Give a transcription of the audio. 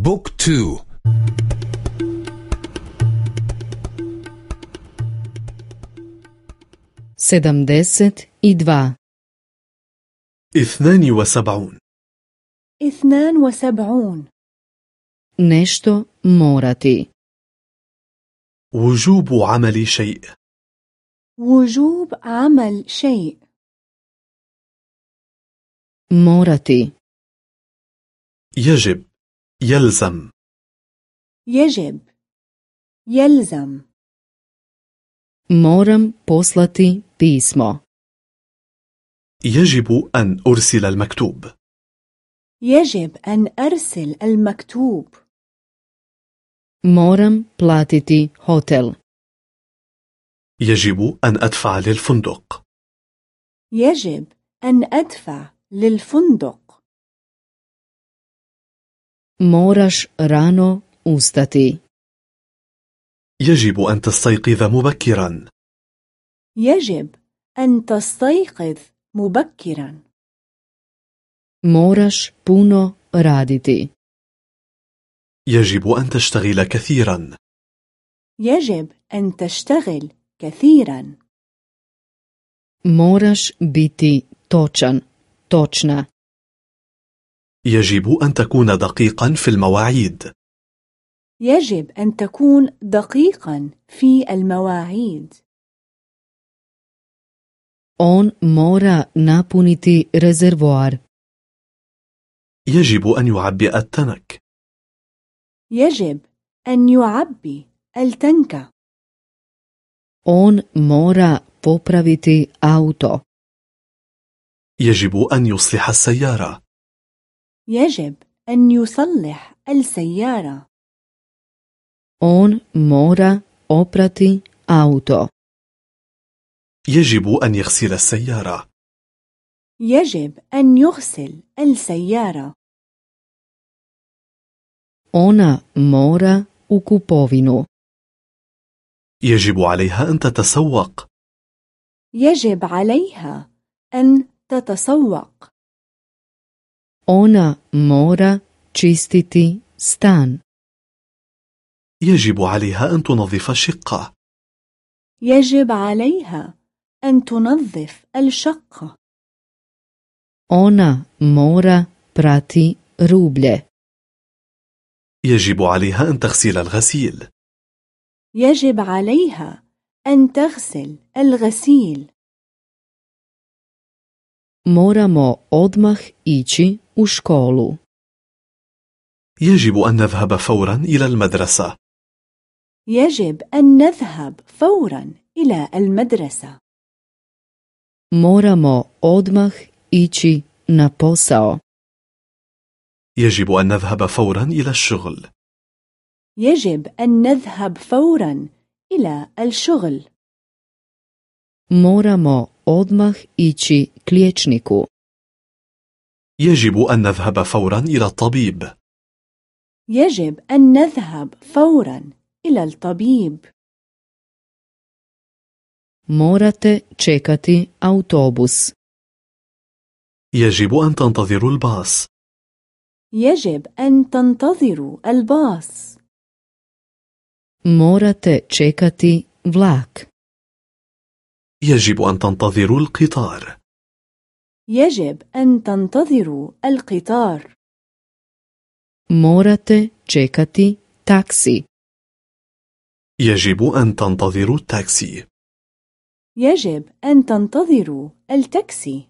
بوك تو. i dva اثنان وسبعون اثنان وسبعون nešto morati وجوب عمل شيء. وجوب عمل شيء. morati يجب. يلزم. يجب. يلزم. moram poslati pismo يجب أن أرسل المكتوب. يجب أن أرسل المكتوب. moram platiti hotel يجب أن أدفع للفندق. يجب أن أدفع للفندق. Moraš rano ustati. يجب أن تستيقظ مبكرا. يجب أن تستيقظ مبكرا. Moraš puno raditi. يجب أن تشتغل كثيرا. يجب أن تشتغل كثيرا. Moraš biti točan točna. يجب أن تكون دقيقا في المواعيد. يجب أن تكون دقيقا في المواعيد. On mora napuniti rezervoar. يجب أن يعبئ التنك. يجب أن يعبي التنك. On mora popraviti auto. يجب أن يصلح السيارة. يجب أن يصلح السيارة. On mora oprati auto. يجب أن يغسل السيارة. يجب أن يغسل السيارة. Ona mora u kupovinu يجب عليها أن تتسوق. يجب عليها أن تتسوق. Ona mora čistiti stan. يجب عليها أن تنظف الشقة. يجب عليها أن تنظف الشقة. Ona mora prati rublje يجب عليها أن تغسل الغسيل. يجب عليها أن تغسل الغسيل. Moramo odmah ići u školu. يجب أن نذهب فورا إلى المدرسة. يجب أن نذهب فورا إلى المدرسة. Moramo odmah ići na posao. يجب أن نذهب فورا إلى الشغل. يجب أن نذهب فورا إلى الشغل. Moramo odmah ići k liječniku. يجب أن نذهب فورا إلى الطبيب. يجب أن نذهب فورا إلى الطبيب. Morate čekati autobus. يجب أن تنتظروا الباص. يجب أن تنتظروا الباص. Morate čekati vlak. يجب أن تنتظروا القطار. يجب أن تنتظروا القطار. Morate čekati taksi. يجب أن تنتظروا التاكسي. يجب أن تنتظروا التاكسي.